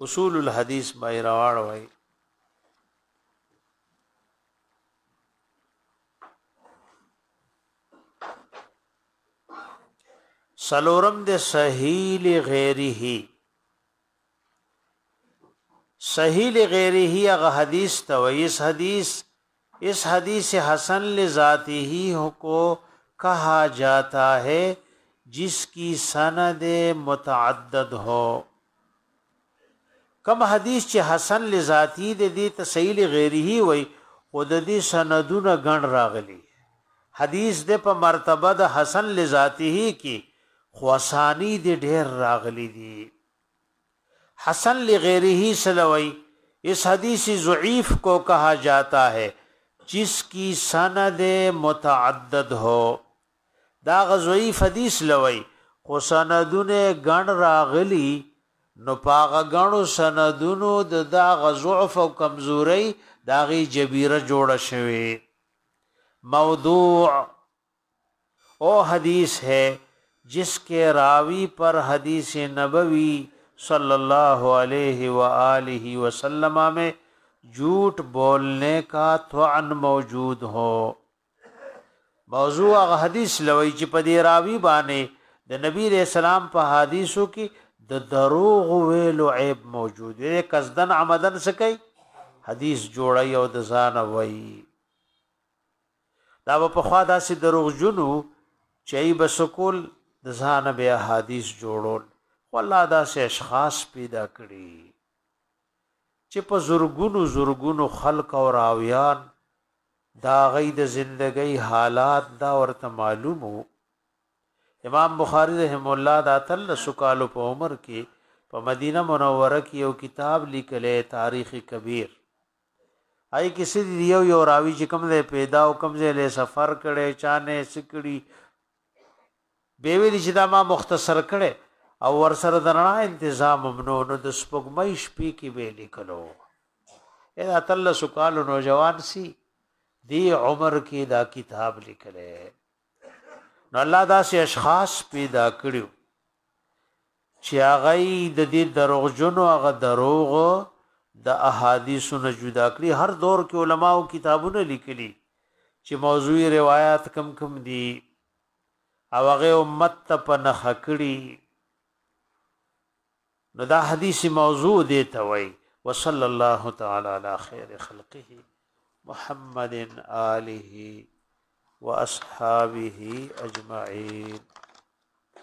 اصول الحديث بای راوړ وای سلورم د سهیل غیره سهیل غیره هغه حدیث ته ویس حدیث اس حدیث حسن لذاته کو کها جاتا هی جس کی سند متعدد هو کم حدیث چې حسن لذاتی د دې تسهیل غیره وي خو د دې سندونه ګڼ راغلي حدیث د په مرتبه د حسن لذاته کې خواسانی د ډیر راغلي دي حسن لغیره سله وایي اس حدیث ضعیف کو کها جاتا هې جس کی سند متعدد هو دا غ ضعیف حدیث لوي خو سندونه غن راغلی نو پاغه غنو سندونو د دا غضعف او کمزوري داغي جبيره جوړه شوی موضوع او حدیث هې جس کې راوی پر حدیث نبوی صلی الله علیه و آله و سلم مې جھوټ بولنه کا طعن موجود هو موضوع هغه حدیث لوي چې په دې راوی باندې د نبی رسول سلام په حدیثو کې د دروغ ویلو عیب موجود دی قصدن عمدن سکی حدیث جوړی او د ځان وای دا به پخوا داسې دروغجن وو چې ای به څه کول د ځانه به احادیث جوړول خو الله داسې اشخاص پیدا کړي چې په زرګونو زرګونو خلق او راویان دا غي د زندګۍ حالات دا ورته معلومو امام بخاری رحم الله دا تل سکالو په عمر کې په مدینه منوره کې یو کتاب لیکلې تاریخ کبیر هغه کې څه دي یو یو راوی چې کوم ځای پیدا او کوم ځای له سفر کړي چا نه سکړي به ویل چې دا ما مختصر کړي او ور سره درنا تنظیم ممنوع نو د سپګمې شپې کې به لیکلو ادا تل سکال نوجوان سی دی عمر کې دا کتاب لیکلې نو الله دا سي اشخاص پیدا کړیو چي هغه يي د دي دروغجنو هغه دروغ د احاديثو نه جدا کړي هر دور کي علماوو کتابونه ليکلي چي موضوعي روايات کوم کوم دي او هغه امت ته په نخښه کړي نو دا حدیث موضوع دی ته وای وصلی الله تعالی علی خیر خلقه محمد آله واصحابه اجمعین